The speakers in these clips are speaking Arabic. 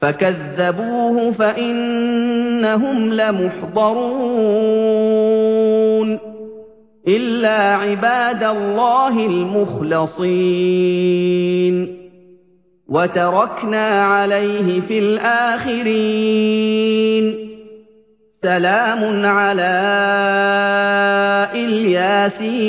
فكذبوه فإنهم لمحضرون إلا عباد الله المخلصين. وتركنا عليه في الآخرين. سلام على إلياسين.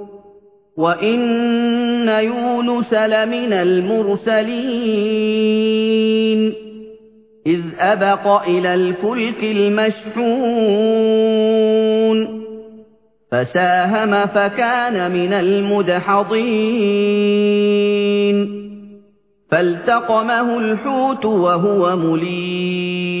وإن يونس لمن المرسلين إذ أبق إلى الفلك المشحون فساهم فكان من المدحضين فالتقمه الحوت وهو مليم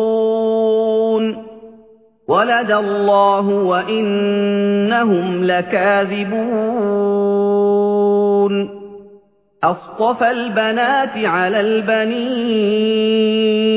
ولد الله وإنهم لكاذبون. أصطفى البنات على البنين.